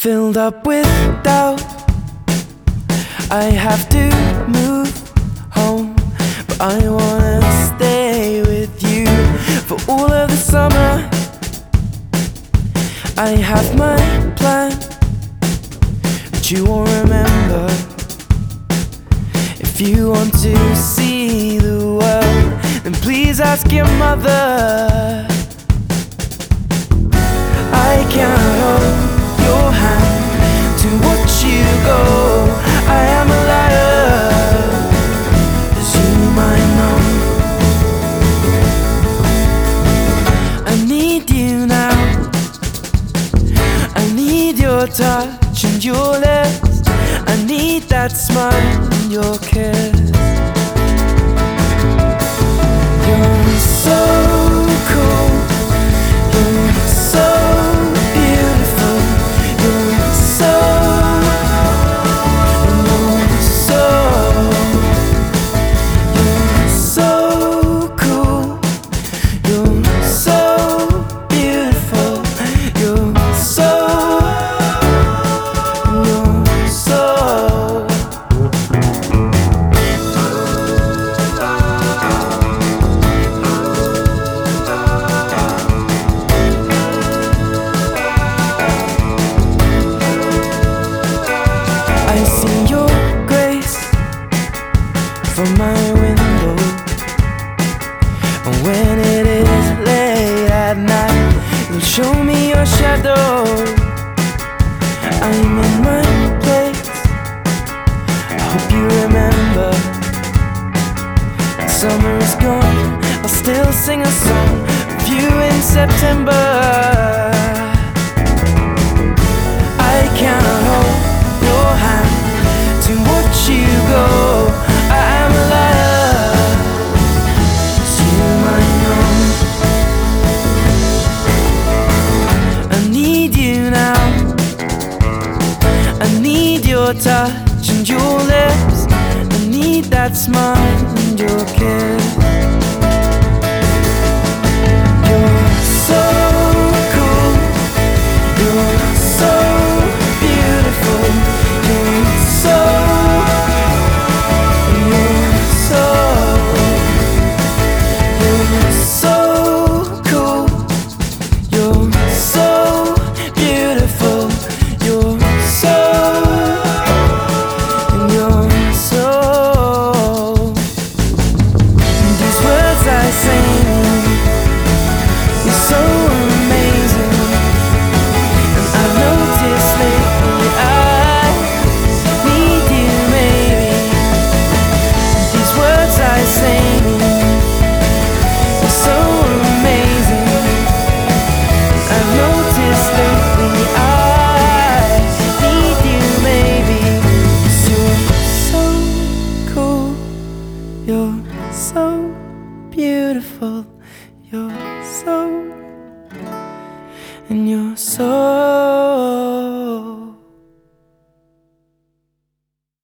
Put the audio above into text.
filled up with doubt. I have to move home, but I wanna stay with you for all of the summer. I have my plan, but you won't remember. If you want to see the world, then please ask your mother. Touch and your lips. I need that smile and your kiss. From my window. And when it is late at night, you'll show me your shadow. I'm in my place. I hope you remember. Summer is gone. I'll still sing a song of you in September. Your touch and your lips. I need that smile and your kiss. You're so beautiful. You're so and you're so